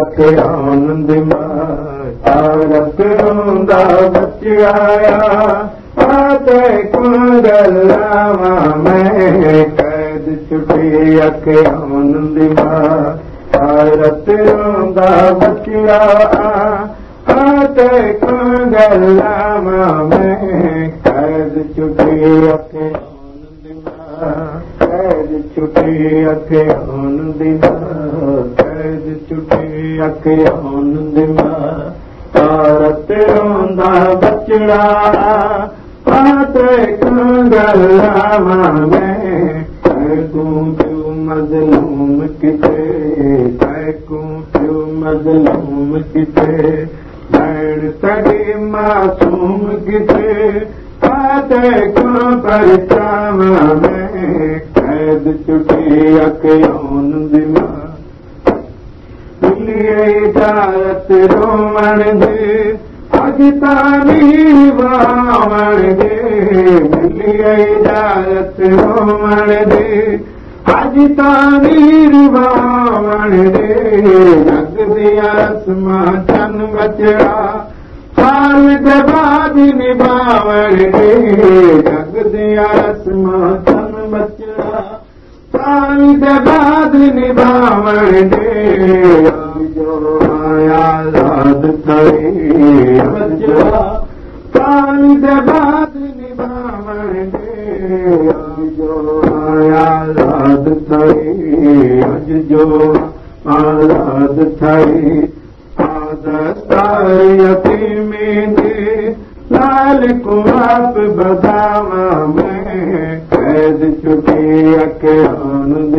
आनंद मारत रोंदा बचिया पाते कुंगलावा में कैद मारत रोंदा बचिया पाते कुंगलावा में कैद छुटी अखे आनंद कैद छुटी روندا بچڙا ڪنگلاوا ۾ پيو مظلوم ڪٿي ڪيڪون پيو مظلوم ڪٿي ڀيڻ تڏي معصوم ڪٿي پاتي کان پرچاوا ۾ قيد اکي آنند دي اڄ تارير واوڻ دي ملي اجارت رووڻ دي اڄ تارير واوڻ دي جڳ مان چن بچڙا سال دباد نڀاوڻ دي جڳ مان چن بچڙا दे जो आयाद करे बचड़ा साल दबाद निभावण दे जो आज़ाद थे आदस्तारी में लाल को आप बदावा में कैद छुटी अके आनंद